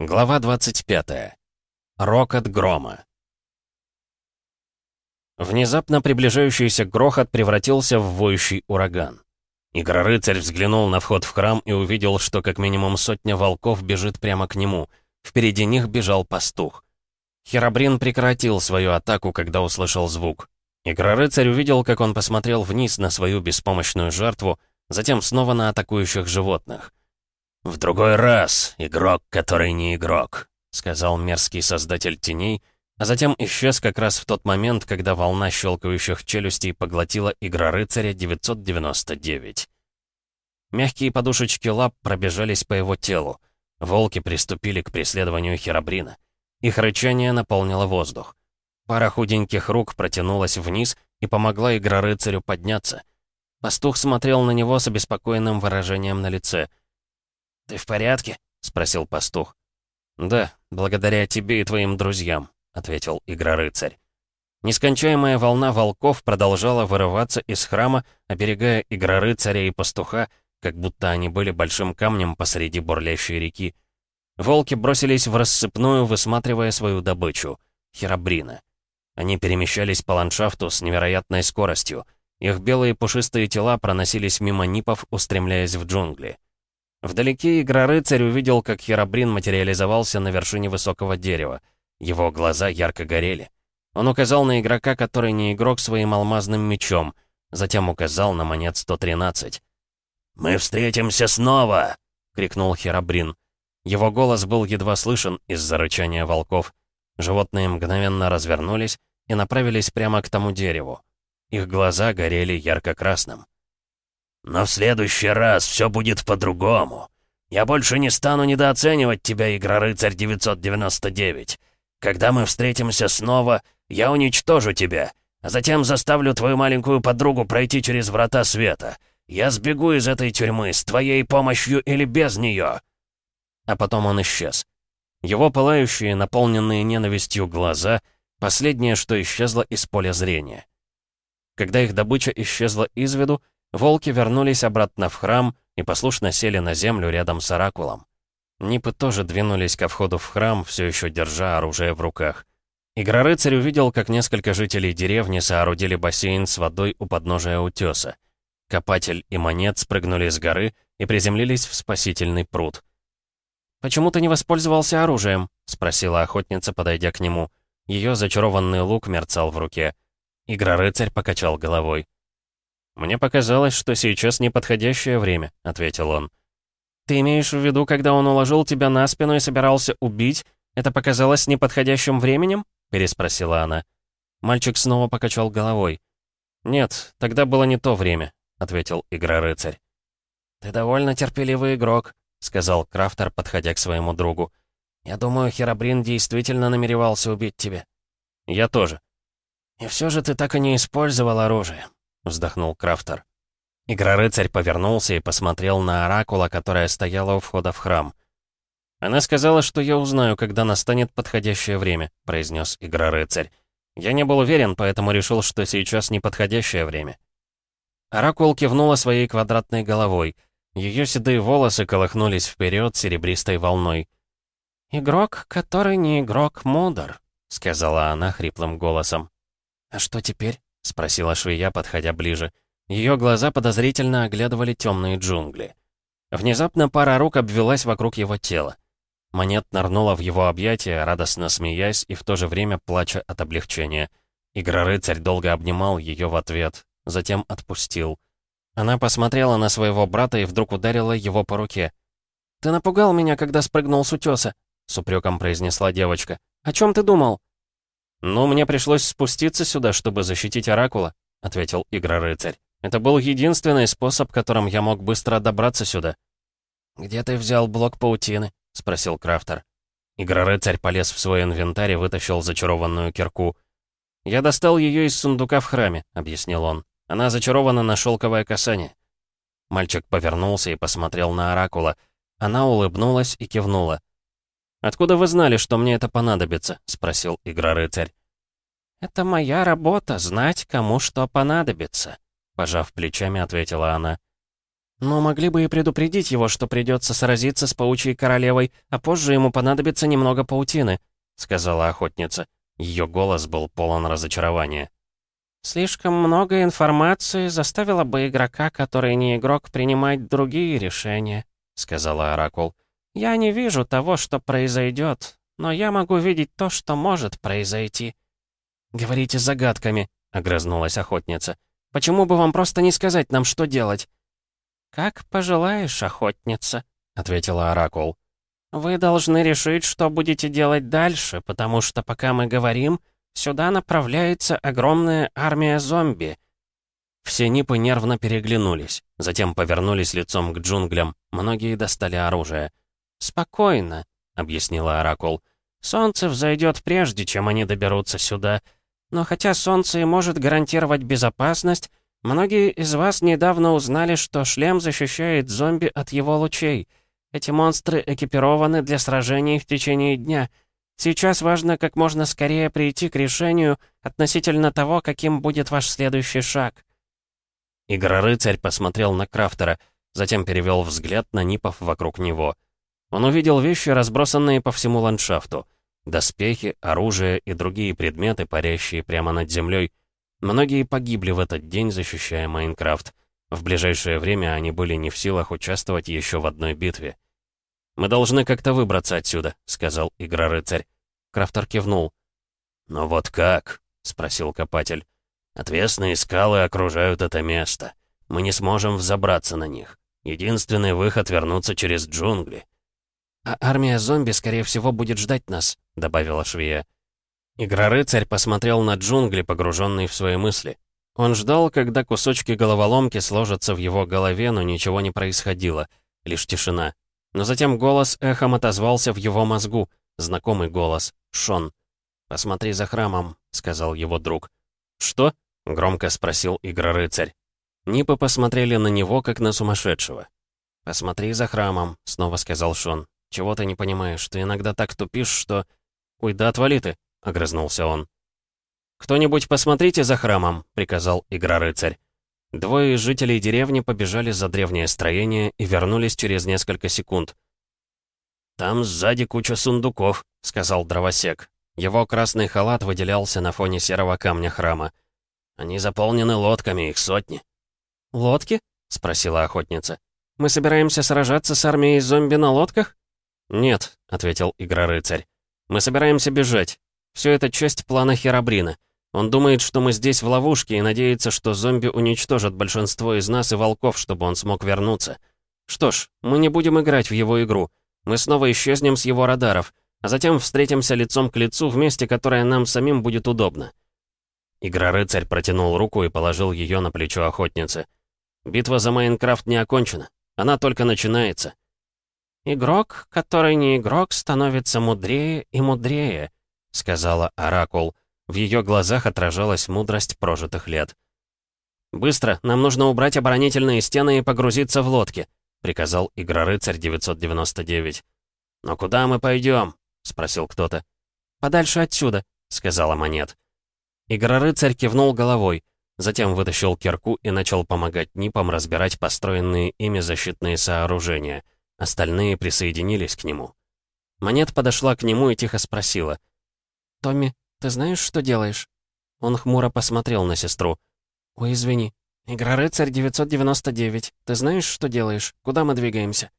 Глава 25. Рокот грома. Внезапно приближающийся грохот превратился в воющий ураган. Игрорыцарь взглянул на вход в храм и увидел, что как минимум сотня волков бежит прямо к нему. Впереди них бежал пастух. Херабрин прекратил свою атаку, когда услышал звук. Игрорыцарь увидел, как он посмотрел вниз на свою беспомощную жертву, затем снова на атакующих животных. «В другой раз, игрок, который не игрок», — сказал мерзкий создатель теней, а затем исчез как раз в тот момент, когда волна щелкающих челюстей поглотила Игра Рыцаря 999. Мягкие подушечки лап пробежались по его телу. Волки приступили к преследованию Херабрина. Их рычание наполнило воздух. Пара худеньких рук протянулась вниз и помогла Игрорыцарю подняться. Пастух смотрел на него с обеспокоенным выражением на лице — «Ты в порядке?» — спросил пастух. «Да, благодаря тебе и твоим друзьям», — ответил Игрорыцарь. Нескончаемая волна волков продолжала вырываться из храма, оберегая Игрорыцаря и пастуха, как будто они были большим камнем посреди бурлящей реки. Волки бросились в рассыпную, высматривая свою добычу — херабрина. Они перемещались по ландшафту с невероятной скоростью. Их белые пушистые тела проносились мимо нипов, устремляясь в джунгли. Вдалеке Игрорыцарь увидел, как Херабрин материализовался на вершине высокого дерева. Его глаза ярко горели. Он указал на игрока, который не игрок, своим алмазным мечом. Затем указал на монет 113. «Мы встретимся снова!» — крикнул Херабрин. Его голос был едва слышен из-за рычания волков. Животные мгновенно развернулись и направились прямо к тому дереву. Их глаза горели ярко-красным. Но в следующий раз все будет по-другому. Я больше не стану недооценивать тебя, Игрорыцарь 999. Когда мы встретимся снова, я уничтожу тебя, а затем заставлю твою маленькую подругу пройти через врата света. Я сбегу из этой тюрьмы с твоей помощью или без нее. А потом он исчез. Его пылающие, наполненные ненавистью глаза — последнее, что исчезло из поля зрения. Когда их добыча исчезла из виду, Волки вернулись обратно в храм и послушно сели на землю рядом с оракулом. Нипы тоже двинулись ко входу в храм, все еще держа оружие в руках. Игрорыцарь увидел, как несколько жителей деревни соорудили бассейн с водой у подножия утеса. Копатель и монет спрыгнули с горы и приземлились в спасительный пруд. «Почему ты не воспользовался оружием?» — спросила охотница, подойдя к нему. Ее зачарованный лук мерцал в руке. Игрорыцарь покачал головой. «Мне показалось, что сейчас неподходящее время», — ответил он. «Ты имеешь в виду, когда он уложил тебя на спину и собирался убить, это показалось неподходящим временем?» — переспросила она. Мальчик снова покачал головой. «Нет, тогда было не то время», — ответил Игра-рыцарь. «Ты довольно терпеливый игрок», — сказал Крафтер, подходя к своему другу. «Я думаю, Херабрин действительно намеревался убить тебя». «Я тоже». «И все же ты так и не использовал оружие вздохнул Крафтер. Игрорыцарь повернулся и посмотрел на Оракула, которая стояла у входа в храм. «Она сказала, что я узнаю, когда настанет подходящее время», — произнес Игрорыцарь. «Я не был уверен, поэтому решил, что сейчас неподходящее время». Оракул кивнула своей квадратной головой. Ее седые волосы колыхнулись вперед серебристой волной. «Игрок, который не игрок, мудр», — сказала она хриплым голосом. «А что теперь?» — спросила швея, подходя ближе. Ее глаза подозрительно оглядывали темные джунгли. Внезапно пара рук обвелась вокруг его тела. Монет нырнула в его объятия, радостно смеясь и в то же время плача от облегчения. Игрорыцарь долго обнимал ее в ответ, затем отпустил. Она посмотрела на своего брата и вдруг ударила его по руке. «Ты напугал меня, когда спрыгнул с утеса», — с упреком произнесла девочка. «О чем ты думал?» «Ну, мне пришлось спуститься сюда, чтобы защитить Оракула», — ответил Игра-рыцарь. «Это был единственный способ, которым я мог быстро добраться сюда». «Где ты взял блок паутины?» — спросил Крафтер. Игра-рыцарь полез в свой инвентарь и вытащил зачарованную кирку. «Я достал ее из сундука в храме», — объяснил он. «Она зачарована на шелковое касание». Мальчик повернулся и посмотрел на Оракула. Она улыбнулась и кивнула. «Откуда вы знали, что мне это понадобится?» — спросил Игра-рыцарь. «Это моя работа — знать, кому что понадобится», — пожав плечами, ответила она. «Но могли бы и предупредить его, что придется сразиться с паучьей королевой, а позже ему понадобится немного паутины», — сказала охотница. Ее голос был полон разочарования. «Слишком много информации заставило бы игрока, который не игрок, принимать другие решения», — сказала Оракул. «Я не вижу того, что произойдет, но я могу видеть то, что может произойти». «Говорите загадками», — огрызнулась охотница. «Почему бы вам просто не сказать нам, что делать?» «Как пожелаешь, охотница», — ответила Оракул. «Вы должны решить, что будете делать дальше, потому что пока мы говорим, сюда направляется огромная армия зомби». Все нипы нервно переглянулись, затем повернулись лицом к джунглям, многие достали оружие. «Спокойно», — объяснила Оракул. «Солнце взойдет прежде, чем они доберутся сюда. Но хотя солнце и может гарантировать безопасность, Многие из вас недавно узнали, что шлем защищает зомби от его лучей. Эти монстры экипированы для сражений в течение дня. Сейчас важно как можно скорее прийти к решению относительно того, каким будет ваш следующий шаг. Игрорыцарь посмотрел на Крафтера, затем перевел взгляд на Нипов вокруг него. Он увидел вещи, разбросанные по всему ландшафту. Доспехи, оружие и другие предметы, парящие прямо над землей — Многие погибли в этот день, защищая Майнкрафт. В ближайшее время они были не в силах участвовать еще в одной битве. «Мы должны как-то выбраться отсюда», — сказал Игрорыцарь. Крафтер кивнул. «Но вот как?» — спросил копатель. «Отвесные скалы окружают это место. Мы не сможем взобраться на них. Единственный выход — вернуться через джунгли». «А армия зомби, скорее всего, будет ждать нас», — добавила швея. Игрорыцарь посмотрел на джунгли, погруженный в свои мысли. Он ждал, когда кусочки головоломки сложатся в его голове, но ничего не происходило, лишь тишина. Но затем голос эхом отозвался в его мозгу, знакомый голос, Шон. «Посмотри за храмом», — сказал его друг. «Что?» — громко спросил Игрорыцарь. Нипы посмотрели на него, как на сумасшедшего. «Посмотри за храмом», — снова сказал Шон. «Чего ты не понимаешь? Ты иногда так тупишь, что...» «Ой, да отвали ты!» — огрызнулся он. «Кто-нибудь посмотрите за храмом», — приказал Игрорыцарь. Двое жителей деревни побежали за древнее строение и вернулись через несколько секунд. «Там сзади куча сундуков», — сказал дровосек. Его красный халат выделялся на фоне серого камня храма. «Они заполнены лодками, их сотни». «Лодки?» — спросила охотница. «Мы собираемся сражаться с армией зомби на лодках?» «Нет», — ответил Игрорыцарь. «Мы собираемся бежать. Все это часть плана Херабрина. Он думает, что мы здесь в ловушке и надеется, что зомби уничтожат большинство из нас и волков, чтобы он смог вернуться. Что ж, мы не будем играть в его игру. Мы снова исчезнем с его радаров, а затем встретимся лицом к лицу в месте, которое нам самим будет удобно. Игрорыцарь протянул руку и положил ее на плечо охотницы. Битва за Майнкрафт не окончена. Она только начинается. «Игрок, который не игрок, становится мудрее и мудрее», — сказала Оракул. В ее глазах отражалась мудрость прожитых лет. «Быстро, нам нужно убрать оборонительные стены и погрузиться в лодки», — приказал Игрорыцарь 999. «Но куда мы пойдем?» — спросил кто-то. «Подальше отсюда», — сказала Монет. Игрорыцарь кивнул головой, затем вытащил кирку и начал помогать Нипам разбирать построенные ими защитные сооружения. Остальные присоединились к нему. Монет подошла к нему и тихо спросила. «Томми, ты знаешь, что делаешь?» Он хмуро посмотрел на сестру. «Ой, извини. Игрорыцарь 999. Ты знаешь, что делаешь? Куда мы двигаемся?»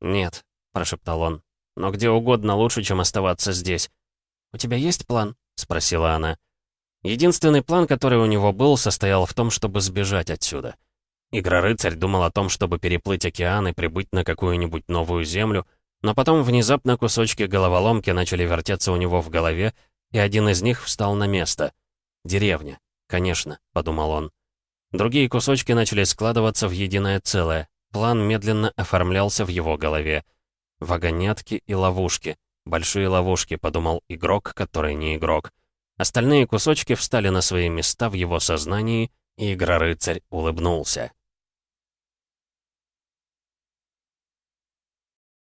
«Нет», — прошептал он. «Но где угодно лучше, чем оставаться здесь». «У тебя есть план?» — спросила она. Единственный план, который у него был, состоял в том, чтобы сбежать отсюда. Игрорыцарь думал о том, чтобы переплыть океан и прибыть на какую-нибудь новую землю, но потом внезапно кусочки головоломки начали вертеться у него в голове, и один из них встал на место. «Деревня. Конечно», — подумал он. Другие кусочки начали складываться в единое целое. План медленно оформлялся в его голове. Вагонетки и ловушки. Большие ловушки, подумал игрок, который не игрок. Остальные кусочки встали на свои места в его сознании, и Игрорыцарь улыбнулся.